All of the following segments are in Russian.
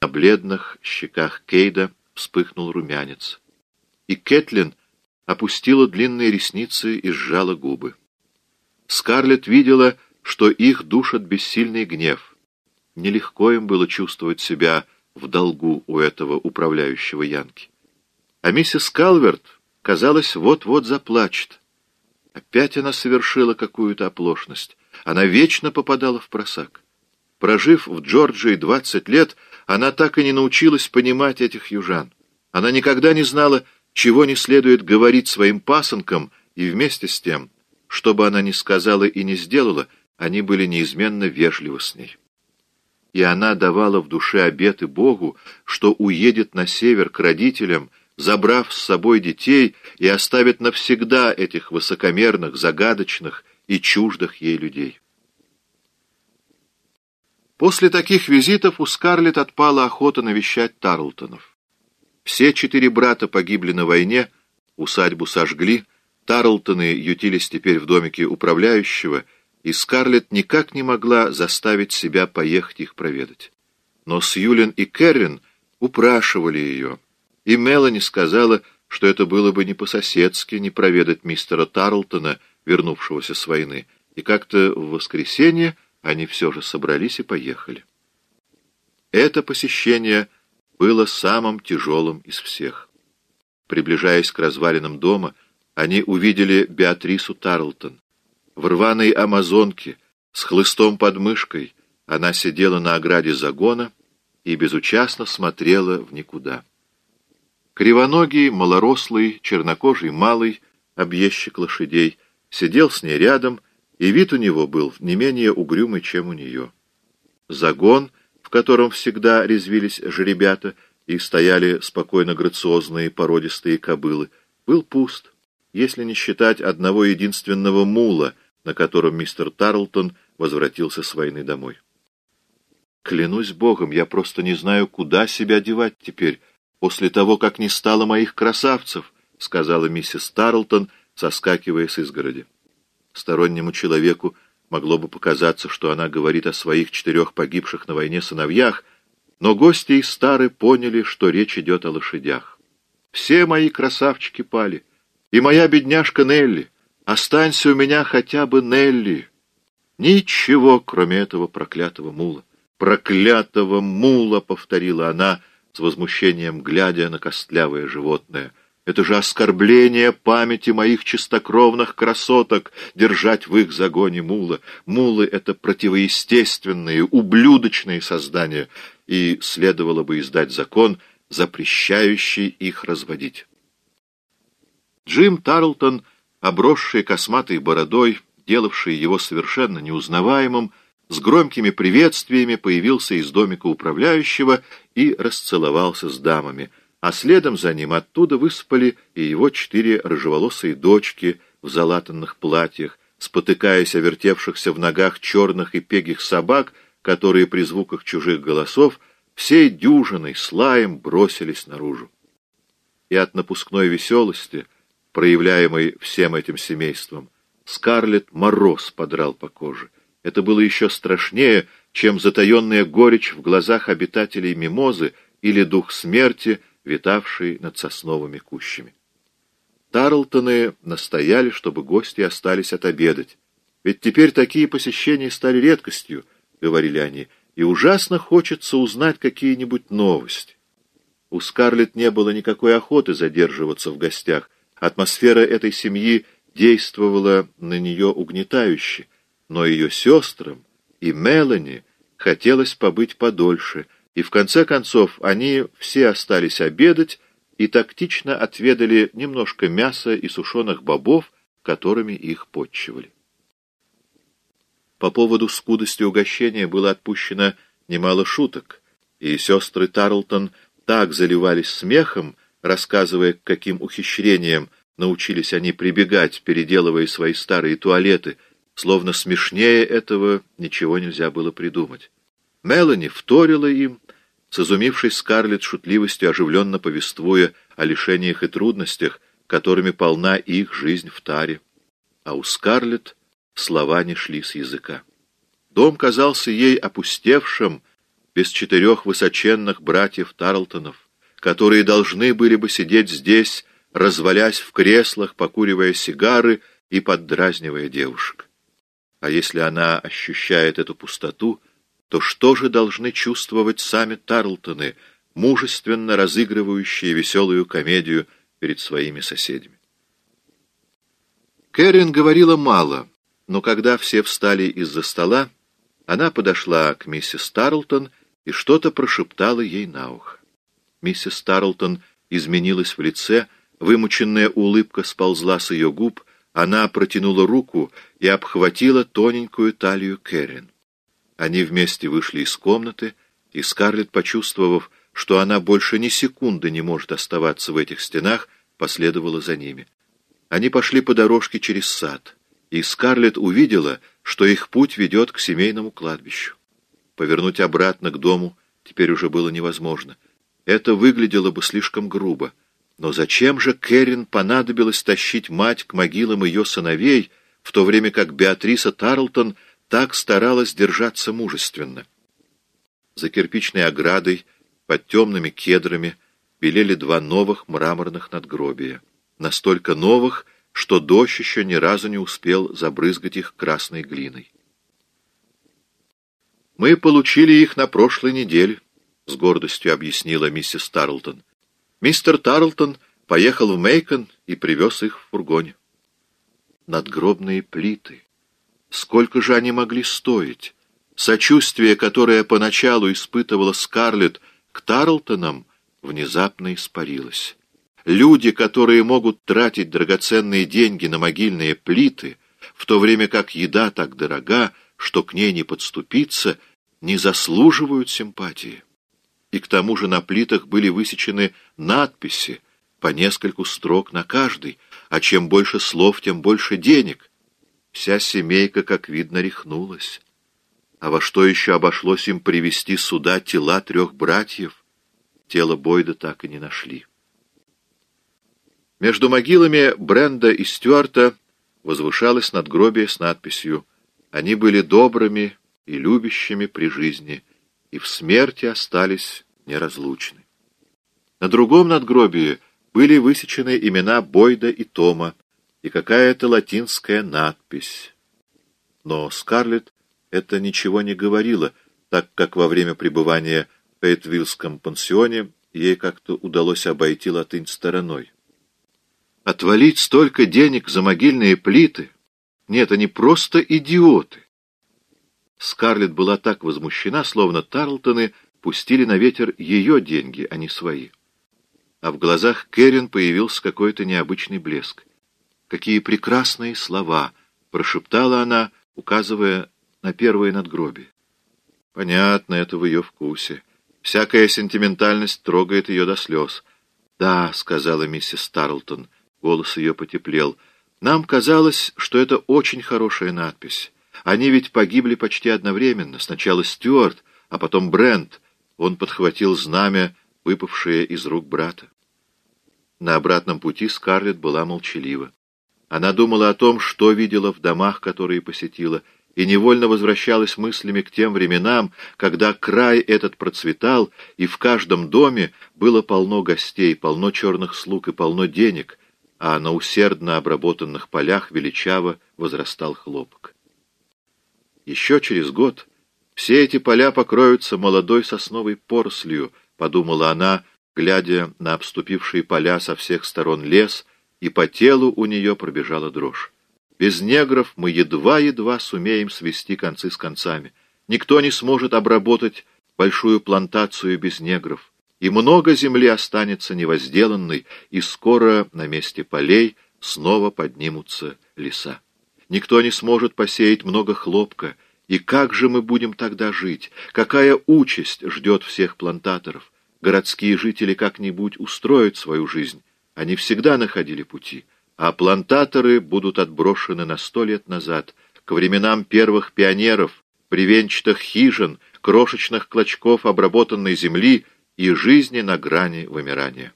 На бледных щеках Кейда вспыхнул румянец. И Кэтлин опустила длинные ресницы и сжала губы. Скарлетт видела, что их душит бессильный гнев. Нелегко им было чувствовать себя в долгу у этого управляющего Янки. А миссис Калверт, казалось, вот-вот заплачет. Опять она совершила какую-то оплошность. Она вечно попадала в просак. Прожив в Джорджии двадцать лет, она так и не научилась понимать этих южан. Она никогда не знала, чего не следует говорить своим пасынкам, и вместе с тем, что бы она ни сказала и не сделала, они были неизменно вежливы с ней. И она давала в душе обеты Богу, что уедет на север к родителям, забрав с собой детей и оставит навсегда этих высокомерных, загадочных и чуждых ей людей. После таких визитов у Скарлетт отпала охота навещать Тарлтонов. Все четыре брата погибли на войне, усадьбу сожгли, Тарлтоны ютились теперь в домике управляющего, и Скарлетт никак не могла заставить себя поехать их проведать. Но Сьюлин и Кэррин упрашивали ее, и Мелани сказала, что это было бы не по-соседски не проведать мистера Тарлтона, вернувшегося с войны, и как-то в воскресенье они все же собрались и поехали. Это посещение было самым тяжелым из всех. Приближаясь к развалинам дома, они увидели Беатрису Тарлтон. В рваной амазонке, с хлыстом под мышкой, она сидела на ограде загона и безучастно смотрела в никуда. Кривоногий, малорослый, чернокожий малый, объездчик лошадей, сидел с ней рядом и вид у него был не менее угрюмый, чем у нее. Загон, в котором всегда резвились жеребята и стояли спокойно грациозные породистые кобылы, был пуст, если не считать одного единственного мула, на котором мистер Тарлтон возвратился с войны домой. «Клянусь Богом, я просто не знаю, куда себя девать теперь, после того, как не стало моих красавцев», — сказала миссис Тарлтон, соскакивая с изгороди. Стороннему человеку могло бы показаться, что она говорит о своих четырех погибших на войне сыновьях, но гости из Стары поняли, что речь идет о лошадях. Все мои красавчики пали, и моя бедняжка Нелли. Останься у меня хотя бы Нелли. Ничего, кроме этого проклятого мула. «Проклятого мула!» — повторила она с возмущением, глядя на костлявое животное — это же оскорбление памяти моих чистокровных красоток держать в их загоне мула. Мулы — это противоестественные, ублюдочные создания, и следовало бы издать закон, запрещающий их разводить. Джим Тарлтон, обросший косматой бородой, делавший его совершенно неузнаваемым, с громкими приветствиями появился из домика управляющего и расцеловался с дамами — а следом за ним оттуда выспали и его четыре рыжеволосые дочки в залатанных платьях, спотыкаясь о вертевшихся в ногах черных и пегих собак, которые при звуках чужих голосов всей дюжиной слаем бросились наружу. И от напускной веселости, проявляемой всем этим семейством, Скарлетт мороз подрал по коже. Это было еще страшнее, чем затаенная горечь в глазах обитателей мимозы или дух смерти, витавший над сосновыми кущами. Тарлтоны настояли, чтобы гости остались отобедать. «Ведь теперь такие посещения стали редкостью», — говорили они, — «и ужасно хочется узнать какие-нибудь новости». У Скарлетт не было никакой охоты задерживаться в гостях. Атмосфера этой семьи действовала на нее угнетающе, но ее сестрам и Мелани хотелось побыть подольше — и в конце концов они все остались обедать и тактично отведали немножко мяса и сушеных бобов, которыми их подчивали. По поводу скудости угощения было отпущено немало шуток, и сестры Тарлтон так заливались смехом, рассказывая, к каким ухищрениям научились они прибегать, переделывая свои старые туалеты, словно смешнее этого ничего нельзя было придумать. Мелани вторила им, с изумившей Скарлетт шутливостью оживленно повествуя о лишениях и трудностях, которыми полна их жизнь в таре. А у Скарлетт слова не шли с языка. Дом казался ей опустевшим, без четырех высоченных братьев Тарлтонов, которые должны были бы сидеть здесь, развалясь в креслах, покуривая сигары и поддразнивая девушек. А если она ощущает эту пустоту, то что же должны чувствовать сами Тарлтоны, мужественно разыгрывающие веселую комедию перед своими соседями? Кэррин говорила мало, но когда все встали из-за стола, она подошла к миссис Тарлтон и что-то прошептала ей на ухо. Миссис Тарлтон изменилась в лице, вымученная улыбка сползла с ее губ, она протянула руку и обхватила тоненькую талию Кэррин. Они вместе вышли из комнаты, и Скарлетт, почувствовав, что она больше ни секунды не может оставаться в этих стенах, последовала за ними. Они пошли по дорожке через сад, и Скарлетт увидела, что их путь ведет к семейному кладбищу. Повернуть обратно к дому теперь уже было невозможно. Это выглядело бы слишком грубо. Но зачем же Кэрин понадобилось тащить мать к могилам ее сыновей, в то время как Беатриса Тарлтон так старалась держаться мужественно? За кирпичной оградой, под темными кедрами, белели два новых мраморных надгробия. Настолько новых, что дождь еще ни разу не успел забрызгать их красной глиной. «Мы получили их на прошлой неделе», — с гордостью объяснила миссис Тарлтон. Мистер Тарлтон поехал в Мейкон и привез их в фургоне. Надгробные плиты. Сколько же они могли стоить? Сочувствие, которое поначалу испытывала Скарлетт к Тарлтонам, внезапно испарилось. Люди, которые могут тратить драгоценные деньги на могильные плиты, в то время как еда так дорога, что к ней не подступиться, не заслуживают симпатии и к тому же на плитах были высечены надписи, по нескольку строк на каждой, а чем больше слов, тем больше денег. Вся семейка, как видно, рехнулась. А во что еще обошлось им привести сюда тела трех братьев? Тело Бойда так и не нашли. Между могилами Бренда и Стюарта возвышалось надгробие с надписью «Они были добрыми и любящими при жизни» и в смерти остались неразлучны. На другом надгробии были высечены имена Бойда и Тома и какая-то латинская надпись. Но Скарлетт это ничего не говорила, так как во время пребывания в Эйтвиллском пансионе ей как-то удалось обойти латынь стороной. Отвалить столько денег за могильные плиты? Нет, они просто идиоты. Скарлетт была так возмущена, словно Тарлтоны пустили на ветер ее деньги, а не свои. А в глазах Кэрин появился какой-то необычный блеск. «Какие прекрасные слова!» — прошептала она, указывая на первое надгробие. «Понятно, это в ее вкусе. Всякая сентиментальность трогает ее до слез». «Да», — сказала миссис Тарлтон, голос ее потеплел, — «нам казалось, что это очень хорошая надпись». Они ведь погибли почти одновременно. Сначала Стюарт, а потом Брент. Он подхватил знамя, выпавшее из рук брата. На обратном пути Скарлетт была молчалива. Она думала о том, что видела в домах, которые посетила, и невольно возвращалась мыслями к тем временам, когда край этот процветал, и в каждом доме было полно гостей, полно черных слуг и полно денег, а на усердно обработанных полях величаво возрастал хлопок. Еще через год все эти поля покроются молодой сосновой порослью, подумала она, глядя на обступившие поля со всех сторон лес, и по телу у нее пробежала дрожь. Без негров мы едва-едва сумеем свести концы с концами. Никто не сможет обработать большую плантацию без негров. И много земли останется невозделанной, и скоро на месте полей снова поднимутся леса. Никто не сможет посеять много хлопка. И как же мы будем тогда жить? Какая участь ждет всех плантаторов? Городские жители как-нибудь устроят свою жизнь. Они всегда находили пути. А плантаторы будут отброшены на сто лет назад, к временам первых пионеров, привенчатых хижин, крошечных клочков обработанной земли и жизни на грани вымирания.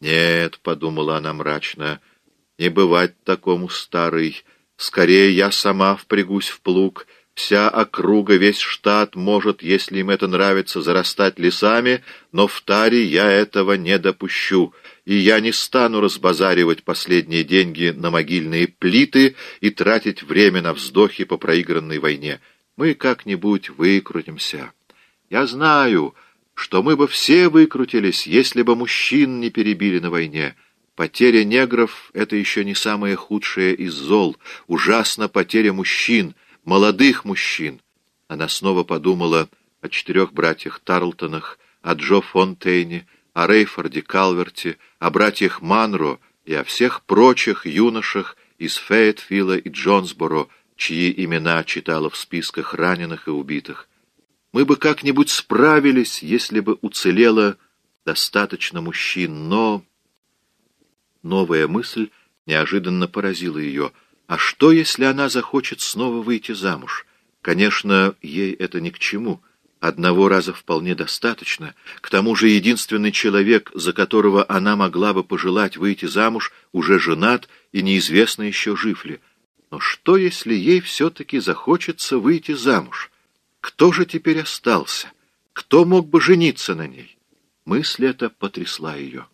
«Нет», — подумала она мрачно, — «не бывать такому старый, Скорее я сама впрягусь в плуг, Вся округа, весь штат может, если им это нравится, зарастать лесами, но в таре я этого не допущу, и я не стану разбазаривать последние деньги на могильные плиты и тратить время на вздохи по проигранной войне. Мы как-нибудь выкрутимся. Я знаю, что мы бы все выкрутились, если бы мужчин не перебили на войне. Потеря негров — это еще не самое худшее из зол. Ужасно потеря мужчин — молодых мужчин. Она снова подумала о четырех братьях Тарлтонах, о Джо Фонтейне, о Рейфорде Калверте, о братьях Манро и о всех прочих юношах из Фейтфилла и Джонсборо, чьи имена читала в списках раненых и убитых. Мы бы как-нибудь справились, если бы уцелело достаточно мужчин, но... Новая мысль неожиданно поразила ее — а что, если она захочет снова выйти замуж? Конечно, ей это ни к чему. Одного раза вполне достаточно. К тому же единственный человек, за которого она могла бы пожелать выйти замуж, уже женат и неизвестно еще жив ли. Но что, если ей все-таки захочется выйти замуж? Кто же теперь остался? Кто мог бы жениться на ней? Мысль эта потрясла ее.